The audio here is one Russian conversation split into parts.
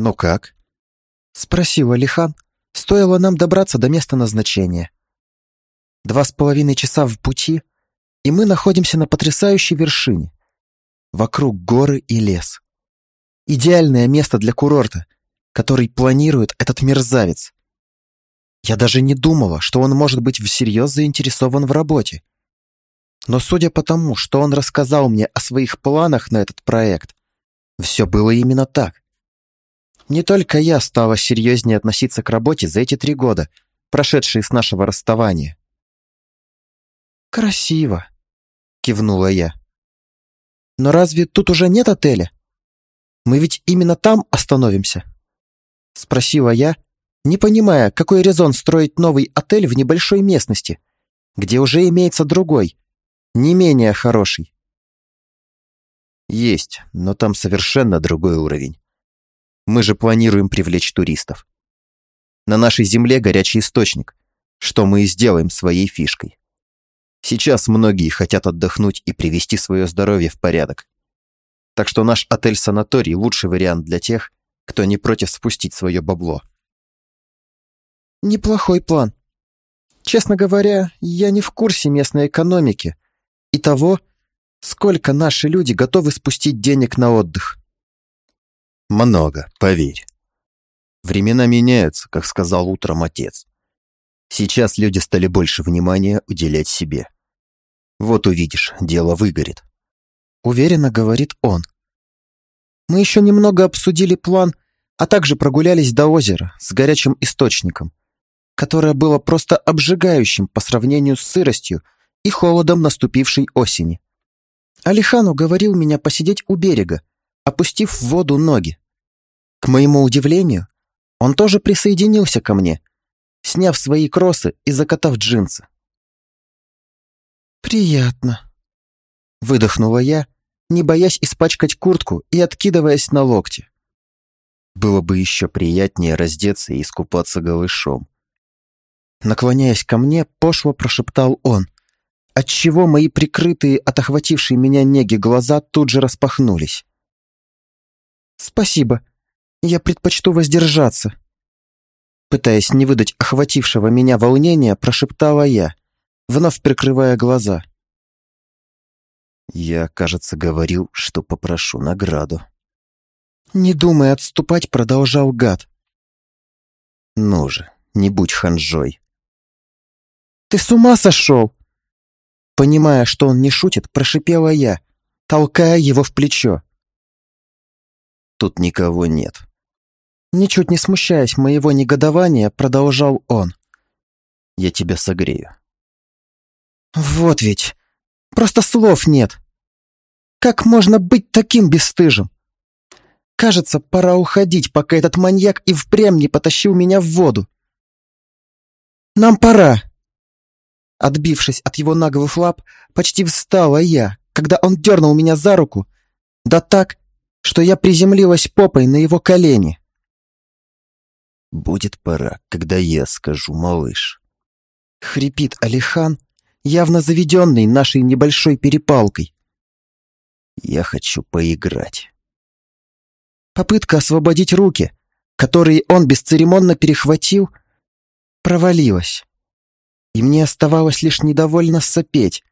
«Ну как?» — спросил Алихан, стоило нам добраться до места назначения. Два с половиной часа в пути, и мы находимся на потрясающей вершине. Вокруг горы и лес. Идеальное место для курорта, который планирует этот мерзавец. Я даже не думала, что он может быть всерьез заинтересован в работе. Но судя по тому, что он рассказал мне о своих планах на этот проект, все было именно так. Не только я стала серьезнее относиться к работе за эти три года, прошедшие с нашего расставания. «Красиво», — кивнула я. «Но разве тут уже нет отеля? Мы ведь именно там остановимся?» Спросила я, не понимая, какой резон строить новый отель в небольшой местности, где уже имеется другой, не менее хороший. Есть, но там совершенно другой уровень. Мы же планируем привлечь туристов. На нашей земле горячий источник, что мы и сделаем своей фишкой. Сейчас многие хотят отдохнуть и привести свое здоровье в порядок. Так что наш отель-санаторий – лучший вариант для тех, кто не против спустить свое бабло. Неплохой план. Честно говоря, я не в курсе местной экономики и того, сколько наши люди готовы спустить денег на отдых. Много, поверь. Времена меняются, как сказал утром отец. Сейчас люди стали больше внимания уделять себе. Вот увидишь, дело выгорит. Уверенно говорит он. Мы еще немного обсудили план, а также прогулялись до озера с горячим источником которое было просто обжигающим по сравнению с сыростью и холодом наступившей осени. Алихан уговорил меня посидеть у берега, опустив в воду ноги. К моему удивлению, он тоже присоединился ко мне, сняв свои кросы и закатав джинсы. «Приятно», — выдохнула я, не боясь испачкать куртку и откидываясь на локти. Было бы еще приятнее раздеться и искупаться голышом. Наклоняясь ко мне, пошло прошептал он, отчего мои прикрытые от охватившей меня неги глаза тут же распахнулись. «Спасибо, я предпочту воздержаться», пытаясь не выдать охватившего меня волнения, прошептала я, вновь прикрывая глаза. Я, кажется, говорил, что попрошу награду. Не думай отступать, продолжал гад. Ну же, не будь ханжой. Ты с ума сошел?» Понимая, что он не шутит, прошипела я, толкая его в плечо. «Тут никого нет». Ничуть не смущаясь моего негодования, продолжал он. «Я тебя согрею». «Вот ведь! Просто слов нет! Как можно быть таким бесстыжим? Кажется, пора уходить, пока этот маньяк и впрямь не потащил меня в воду. Нам пора!» Отбившись от его наглых лап, почти встала я, когда он дернул меня за руку, да так, что я приземлилась попой на его колени. «Будет пора, когда я скажу, малыш», — хрипит Алихан, явно заведенный нашей небольшой перепалкой. «Я хочу поиграть». Попытка освободить руки, которые он бесцеремонно перехватил, провалилась и мне оставалось лишь недовольно сопеть,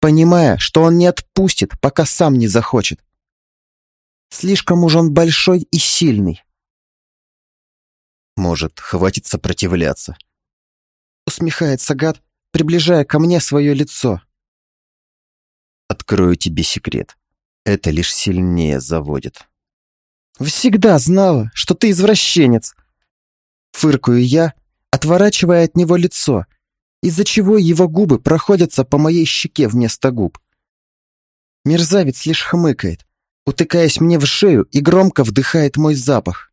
понимая, что он не отпустит, пока сам не захочет. Слишком уж он большой и сильный. Может, хватит сопротивляться? Усмехается гад, приближая ко мне свое лицо. Открою тебе секрет. Это лишь сильнее заводит. Всегда знала, что ты извращенец. Фыркаю я, отворачивая от него лицо — из-за чего его губы проходятся по моей щеке вместо губ. Мерзавец лишь хмыкает, утыкаясь мне в шею и громко вдыхает мой запах.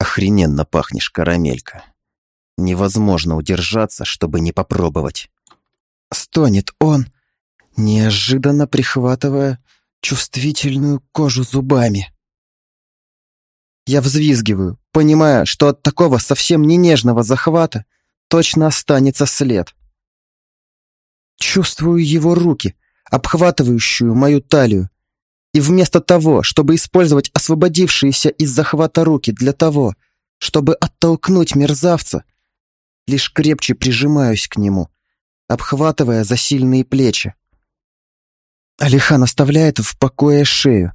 Охрененно пахнешь, карамелька. Невозможно удержаться, чтобы не попробовать. Стонет он, неожиданно прихватывая чувствительную кожу зубами. Я взвизгиваю, понимая, что от такого совсем не нежного захвата точно останется след. Чувствую его руки, обхватывающую мою талию, И вместо того, чтобы использовать освободившиеся из захвата руки для того, чтобы оттолкнуть мерзавца, лишь крепче прижимаюсь к нему, обхватывая за сильные плечи. Алихан оставляет в покое шею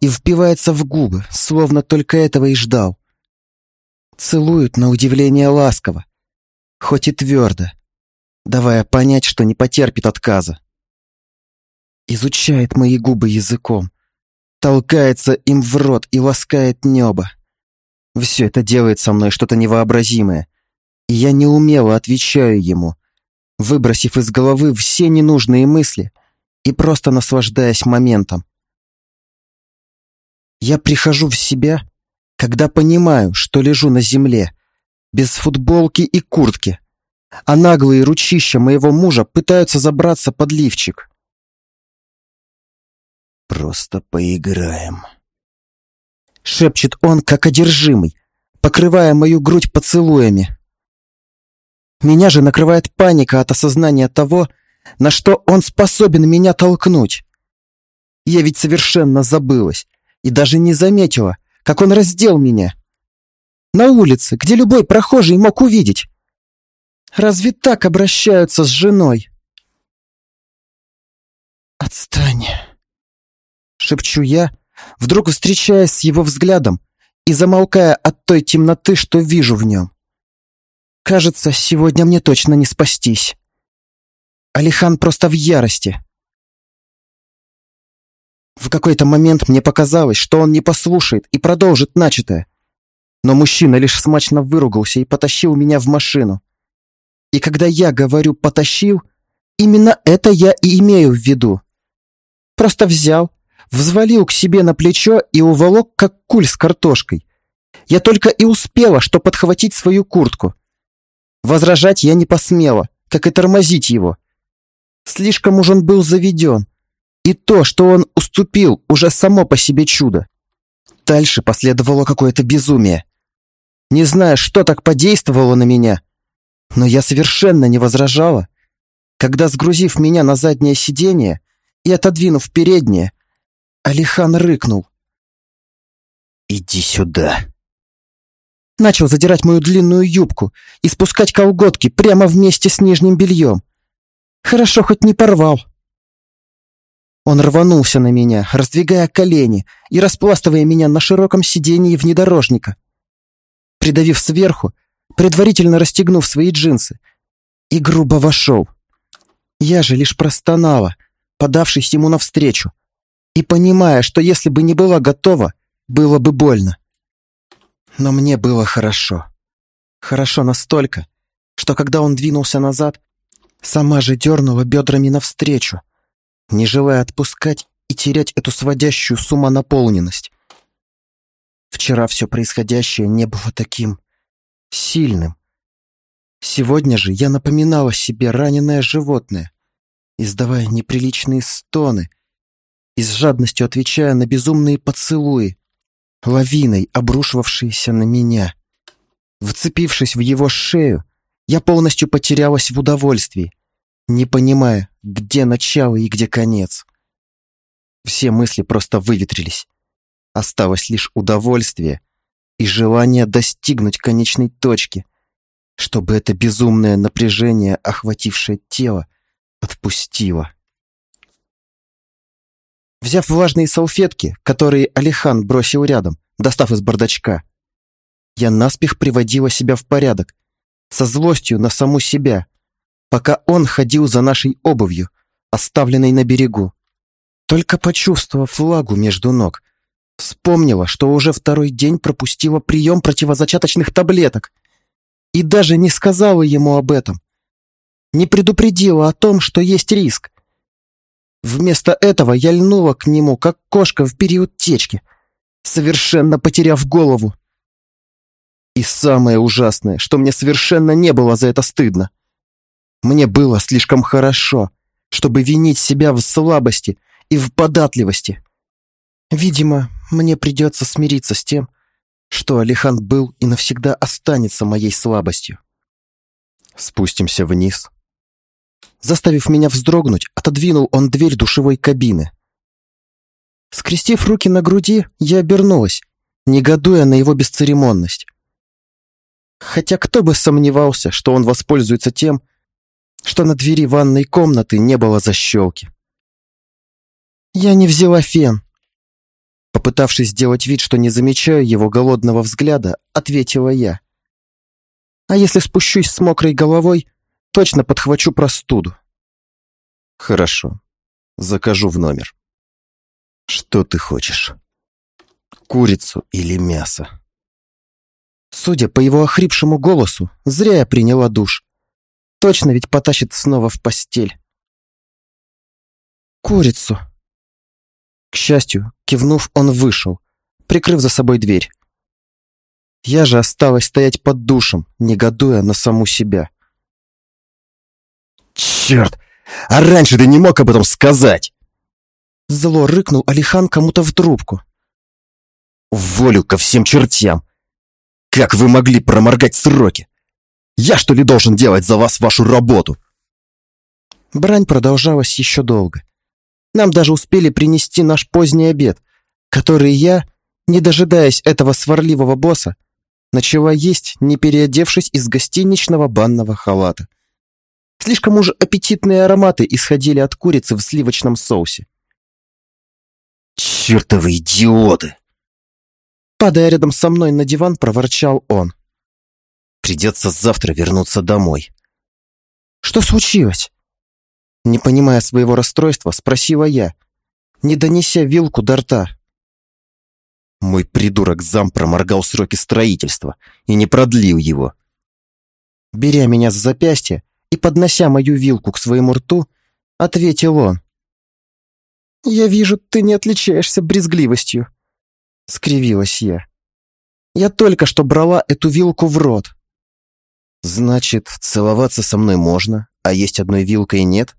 и впивается в губы, словно только этого и ждал. Целуют на удивление ласково, хоть и твердо, давая понять, что не потерпит отказа. Изучает мои губы языком, толкается им в рот и ласкает небо. Все это делает со мной что-то невообразимое, и я неумело отвечаю ему, выбросив из головы все ненужные мысли и просто наслаждаясь моментом. Я прихожу в себя, когда понимаю, что лежу на земле, без футболки и куртки, а наглые ручища моего мужа пытаются забраться под лифчик. «Просто поиграем», — шепчет он, как одержимый, покрывая мою грудь поцелуями. Меня же накрывает паника от осознания того, на что он способен меня толкнуть. Я ведь совершенно забылась и даже не заметила, как он раздел меня. На улице, где любой прохожий мог увидеть. Разве так обращаются с женой? «Отстань!» Шепчу я, вдруг встречаясь с его взглядом и замолкая от той темноты, что вижу в нем. Кажется, сегодня мне точно не спастись. Алихан просто в ярости. В какой-то момент мне показалось, что он не послушает и продолжит начатое. Но мужчина лишь смачно выругался и потащил меня в машину. И когда я говорю «потащил», именно это я и имею в виду. Просто взял, взвалил к себе на плечо и уволок, как куль с картошкой. Я только и успела, что подхватить свою куртку. Возражать я не посмела, как и тормозить его. Слишком уж он был заведен. И то, что он уступил, уже само по себе чудо. Дальше последовало какое-то безумие. Не знаю, что так подействовало на меня, но я совершенно не возражала. Когда, сгрузив меня на заднее сиденье и отодвинув переднее, Алихан рыкнул. «Иди сюда!» Начал задирать мою длинную юбку и спускать колготки прямо вместе с нижним бельем. Хорошо, хоть не порвал. Он рванулся на меня, раздвигая колени и распластывая меня на широком сидении внедорожника. Придавив сверху, предварительно расстегнув свои джинсы, и грубо вошел. Я же лишь простонала, подавшись ему навстречу, и понимая, что если бы не была готова, было бы больно. Но мне было хорошо. Хорошо настолько, что когда он двинулся назад, сама же дернула бедрами навстречу, не желая отпускать и терять эту сводящую с ума наполненность. Вчера все происходящее не было таким сильным. Сегодня же я напоминала себе раненое животное, издавая неприличные стоны и с жадностью отвечая на безумные поцелуи, лавиной обрушивавшиеся на меня. Вцепившись в его шею, я полностью потерялась в удовольствии, не понимая, где начало и где конец. Все мысли просто выветрились. Осталось лишь удовольствие и желание достигнуть конечной точки, чтобы это безумное напряжение, охватившее тело, отпустило. Взяв влажные салфетки, которые Алихан бросил рядом, достав из бардачка, я наспех приводила себя в порядок, со злостью на саму себя, пока он ходил за нашей обувью, оставленной на берегу. Только почувствовав влагу между ног, вспомнила, что уже второй день пропустила прием противозачаточных таблеток и даже не сказала ему об этом. Не предупредила о том, что есть риск. Вместо этого я льнула к нему, как кошка в период течки, совершенно потеряв голову. И самое ужасное, что мне совершенно не было за это стыдно. Мне было слишком хорошо, чтобы винить себя в слабости и в податливости. Видимо, мне придется смириться с тем, что Алихан был и навсегда останется моей слабостью. Спустимся вниз, Заставив меня вздрогнуть, отодвинул он дверь душевой кабины. Скрестив руки на груди, я обернулась, негодуя на его бесцеремонность. Хотя кто бы сомневался, что он воспользуется тем, что на двери ванной комнаты не было защелки. Я не взяла фен. Попытавшись сделать вид, что не замечаю его голодного взгляда, ответила я. А если спущусь с мокрой головой, точно подхвачу простуду. Хорошо. Закажу в номер. Что ты хочешь? Курицу или мясо? Судя по его охрипшему голосу, зря я приняла душ. Точно ведь потащит снова в постель. Курицу. К счастью, кивнув, он вышел, прикрыв за собой дверь. Я же осталась стоять под душем, негодуя на саму себя. «Черт! А раньше ты не мог об этом сказать!» Зло рыкнул Алихан кому-то в трубку. «Волю ко всем чертям! Как вы могли проморгать сроки? Я что ли должен делать за вас вашу работу?» Брань продолжалась еще долго. Нам даже успели принести наш поздний обед, который я, не дожидаясь этого сварливого босса, начала есть, не переодевшись из гостиничного банного халата. Слишком уж аппетитные ароматы исходили от курицы в сливочном соусе. «Чертовы идиоты!» Падая рядом со мной на диван, проворчал он. «Придется завтра вернуться домой». «Что случилось?» Не понимая своего расстройства, спросила я, не донеся вилку до рта. Мой придурок зам проморгал сроки строительства и не продлил его. Беря меня за запястье и поднося мою вилку к своему рту, ответил он. «Я вижу, ты не отличаешься брезгливостью», — скривилась я. «Я только что брала эту вилку в рот». «Значит, целоваться со мной можно, а есть одной вилкой нет?»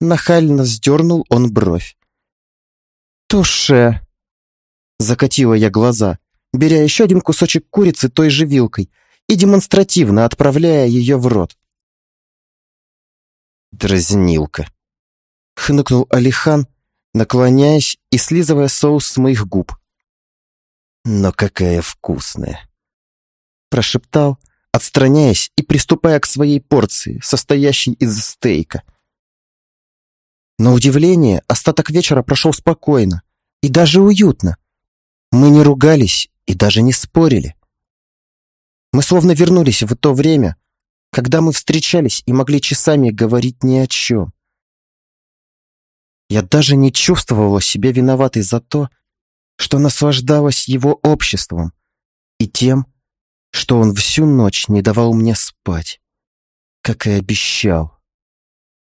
Нахально сдернул он бровь. «Туше!» Закатила я глаза, беря еще один кусочек курицы той же вилкой и демонстративно отправляя ее в рот. «Дразнилка!» — хныкнул Алихан, наклоняясь и слизывая соус с моих губ. «Но какая вкусная!» Прошептал, отстраняясь и приступая к своей порции, состоящей из стейка. На удивление, остаток вечера прошел спокойно и даже уютно. Мы не ругались и даже не спорили. Мы словно вернулись в то время, когда мы встречались и могли часами говорить ни о чем. Я даже не чувствовала себя виноватой за то, что наслаждалась его обществом и тем, что он всю ночь не давал мне спать, как и обещал.